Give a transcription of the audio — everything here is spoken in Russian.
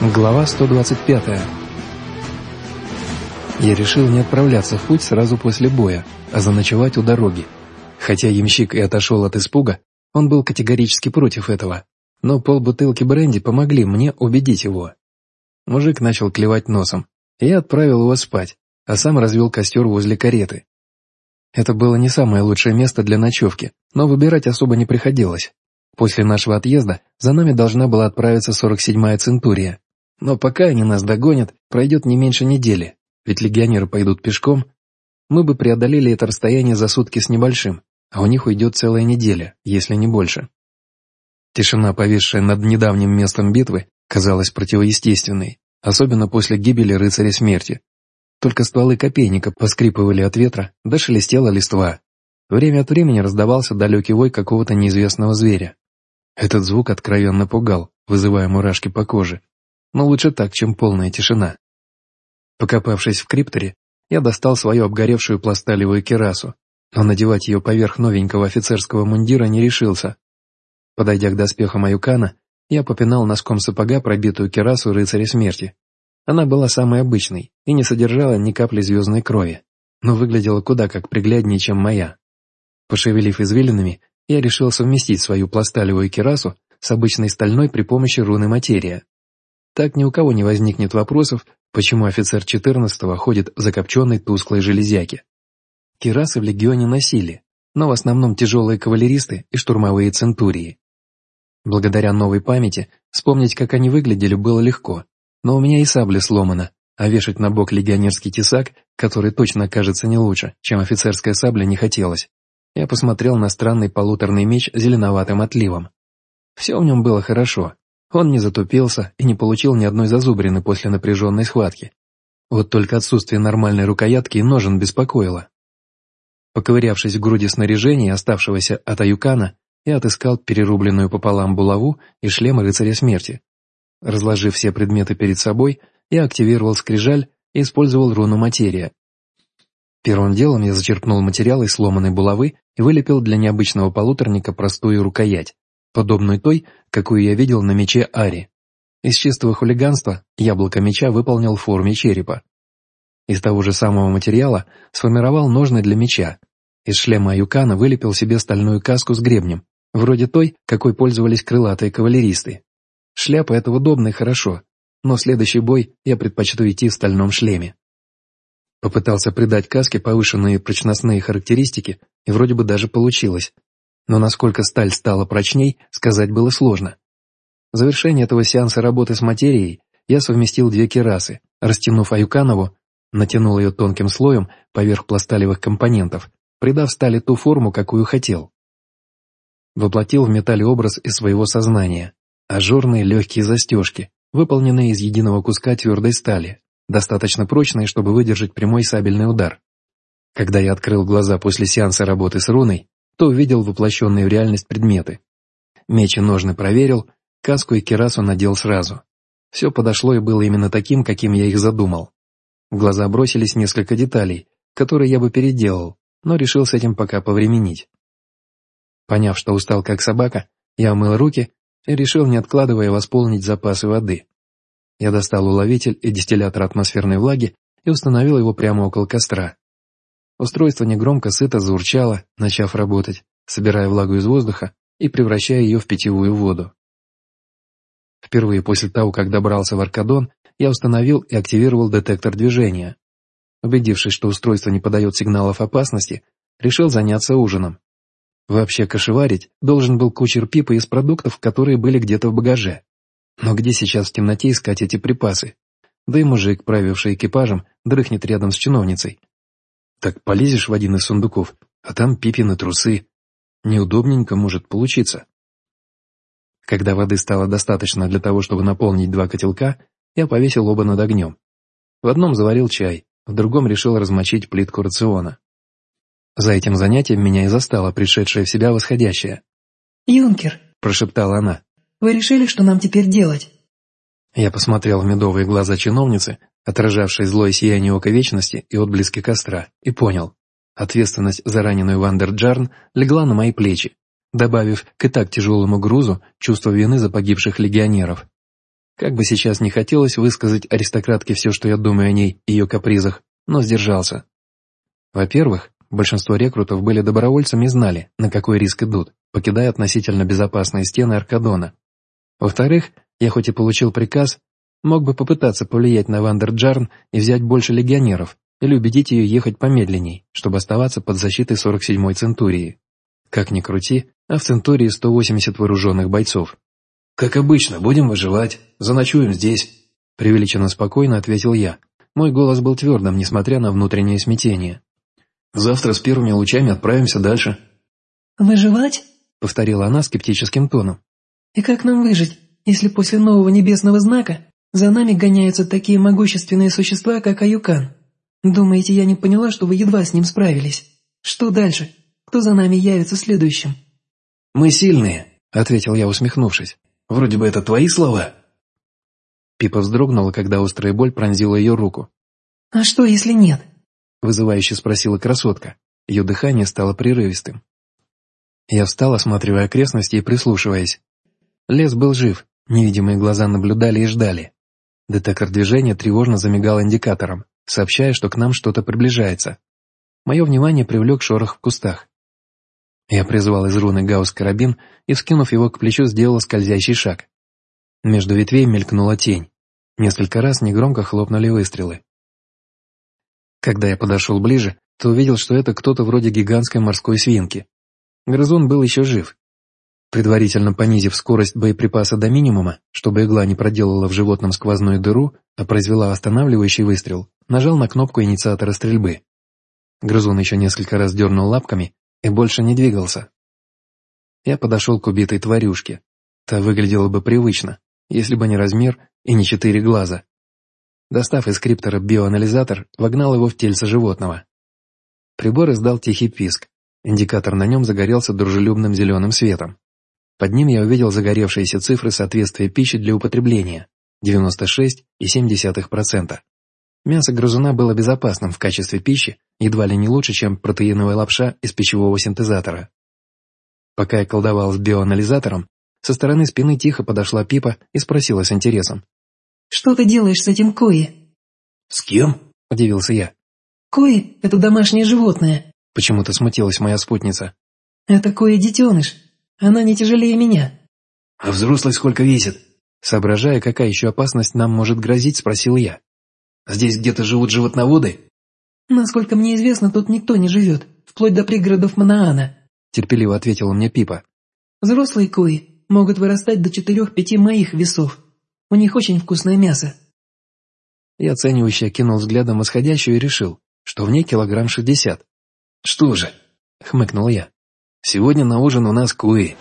Глава 125. Я решил не отправляться в путь сразу после боя, а заночевать у дороги. Хотя ямщик и отошел от испуга, он был категорически против этого. Но полбутылки бренди помогли мне убедить его. Мужик начал клевать носом, я отправил его спать, а сам развел костер возле кареты. Это было не самое лучшее место для ночевки, но выбирать особо не приходилось. После нашего отъезда за нами должна была отправиться 47-я Центурия, но пока они нас догонят, пройдет не меньше недели, ведь легионеры пойдут пешком. Мы бы преодолели это расстояние за сутки с небольшим, а у них уйдет целая неделя, если не больше. Тишина, повисшая над недавним местом битвы, казалась противоестественной, особенно после гибели рыцаря смерти. Только стволы копейника поскрипывали от ветра, да шелестела листва. Время от времени раздавался далекий вой какого-то неизвестного зверя. Этот звук откровенно пугал, вызывая мурашки по коже но лучше так, чем полная тишина. Покопавшись в крипторе, я достал свою обгоревшую пласталевую керасу, но надевать ее поверх новенького офицерского мундира не решился. Подойдя к доспехам Аюкана, я попинал носком сапога пробитую керасу рыцаря смерти. Она была самой обычной и не содержала ни капли звездной крови, но выглядела куда как пригляднее, чем моя. Пошевелив извилинами, я решил совместить свою пласталевую керасу с обычной стальной при помощи руны материя. Так ни у кого не возникнет вопросов, почему офицер 14-го ходит в закопченной тусклой железяке. Кирасы в легионе носили, но в основном тяжелые кавалеристы и штурмовые центурии. Благодаря новой памяти вспомнить, как они выглядели, было легко, но у меня и сабля сломана, а вешать на бок легионерский тесак, который точно окажется не лучше, чем офицерская сабля, не хотелось. Я посмотрел на странный полуторный меч зеленоватым отливом. Все в нем было хорошо, он не затупился и не получил ни одной зазубрины после напряженной схватки. Вот только отсутствие нормальной рукоятки и ножен беспокоило. Поковырявшись в груди снаряжения, оставшегося от Аюкана, я отыскал перерубленную пополам булаву и шлем рыцаря смерти. Разложив все предметы перед собой, я активировал скрижаль и использовал руну материя. Первым делом я зачерпнул материал из сломанной булавы и вылепил для необычного полуторника простую рукоять подобную той, какую я видел на мече Ари. Из чистого хулиганства яблоко меча выполнил в форме черепа. Из того же самого материала сформировал ножны для меча. Из шлема Аюкана вылепил себе стальную каску с гребнем, вроде той, какой пользовались крылатые кавалеристы. Шляпа — это удобно и хорошо, но следующий бой я предпочту идти в стальном шлеме. Попытался придать каске повышенные прочностные характеристики, и вроде бы даже получилось, но насколько сталь стала прочней, сказать было сложно. В завершение этого сеанса работы с материей я совместил две керасы, растянув Аюканову, натянул ее тонким слоем поверх пласталевых компонентов, придав стали ту форму, какую хотел. Воплотил в металле образ из своего сознания, ажурные легкие застежки, выполненные из единого куска твердой стали, достаточно прочные, чтобы выдержать прямой сабельный удар. Когда я открыл глаза после сеанса работы с руной, то увидел воплощенные в реальность предметы. Меч и ножны проверил, каску и кирасу надел сразу. Все подошло и было именно таким, каким я их задумал. В глаза бросились несколько деталей, которые я бы переделал, но решил с этим пока повременить. Поняв, что устал как собака, я умыл руки и решил, не откладывая, восполнить запасы воды. Я достал уловитель и дистиллятор атмосферной влаги и установил его прямо около костра. Устройство негромко сыто заурчало, начав работать, собирая влагу из воздуха и превращая ее в питьевую воду. Впервые после того, как добрался в Аркадон, я установил и активировал детектор движения. Убедившись, что устройство не подает сигналов опасности, решил заняться ужином. Вообще кошеварить должен был кучер пипы из продуктов, которые были где-то в багаже. Но где сейчас в темноте искать эти припасы? Да и мужик, правивший экипажем, дрыхнет рядом с чиновницей. Так полезешь в один из сундуков, а там пипины трусы. Неудобненько может получиться. Когда воды стало достаточно для того, чтобы наполнить два котелка, я повесил оба над огнем. В одном заварил чай, в другом решил размочить плитку рациона. За этим занятием меня и застала пришедшая в себя восходящая. «Юнкер», — прошептала она, — «вы решили, что нам теперь делать?» Я посмотрел в медовые глаза чиновницы, отражавшие злое сияние ока вечности и отблески костра, и понял. Ответственность за раненую Вандер Джарн легла на мои плечи, добавив к и так тяжелому грузу чувство вины за погибших легионеров. Как бы сейчас не хотелось высказать аристократке все, что я думаю о ней и ее капризах, но сдержался. Во-первых, большинство рекрутов были добровольцами и знали, на какой риск идут, покидая относительно безопасные стены Аркадона. Во-вторых, я хоть и получил приказ, мог бы попытаться повлиять на Вандерджарн и взять больше легионеров, или убедить ее ехать помедленней, чтобы оставаться под защитой 47-й Центурии. Как ни крути, а в Центурии 180 вооруженных бойцов. «Как обычно, будем выживать, заночуем здесь», — преувеличенно спокойно ответил я. Мой голос был твердым, несмотря на внутреннее смятение. «Завтра с первыми лучами отправимся дальше». «Выживать?» — повторила она скептическим тоном. «И как нам выжить, если после нового небесного знака за нами гоняются такие могущественные существа, как Аюкан? Думаете, я не поняла, что вы едва с ним справились? Что дальше? Кто за нами явится следующим?» «Мы сильные», — ответил я, усмехнувшись. «Вроде бы это твои слова». Пипа вздрогнула, когда острая боль пронзила ее руку. «А что, если нет?» — вызывающе спросила красотка. Ее дыхание стало прерывистым. Я встал, осматривая окрестности и прислушиваясь. Лес был жив, невидимые глаза наблюдали и ждали. Детектор движения тревожно замигал индикатором, сообщая, что к нам что-то приближается. Мое внимание привлек шорох в кустах. Я призвал из руны гаусс карабин и, скинув его к плечу, сделал скользящий шаг. Между ветвей мелькнула тень. Несколько раз негромко хлопнули выстрелы. Когда я подошел ближе, то увидел, что это кто-то вроде гигантской морской свинки. Грызун был еще жив. Предварительно понизив скорость боеприпаса до минимума, чтобы игла не проделала в животном сквозную дыру, а произвела останавливающий выстрел, нажал на кнопку инициатора стрельбы. Грызун еще несколько раз дернул лапками и больше не двигался. Я подошел к убитой тварюшке. Та выглядела бы привычно, если бы не размер и не четыре глаза. Достав из криптора биоанализатор, вогнал его в тельце животного. Прибор издал тихий писк. Индикатор на нем загорелся дружелюбным зеленым светом. Под ним я увидел загоревшиеся цифры соответствия пищи для употребления – 96,7%. Мясо грызуна было безопасным в качестве пищи, едва ли не лучше, чем протеиновая лапша из пищевого синтезатора. Пока я колдовал с биоанализатором, со стороны спины тихо подошла Пипа и спросила с интересом. «Что ты делаешь с этим кои?» «С кем?» – удивился я. «Кои – это домашнее животное», – почему-то смутилась моя спутница. «Это кои-детеныш. Она не тяжелее меня». «А взрослый сколько весит?» Соображая, какая еще опасность нам может грозить, спросил я. Здесь где-то живут животноводы?» «Насколько мне известно, тут никто не живет, вплоть до пригородов Манаана», — терпеливо ответила мне Пипа. «Взрослые кои могут вырастать до четырех-пяти моих весов. У них очень вкусное мясо». Я оценивающе окинул взглядом восходящую и решил, что в ней килограмм шестьдесят. «Что же?» — хмыкнул я. «Сегодня на ужин у нас куи».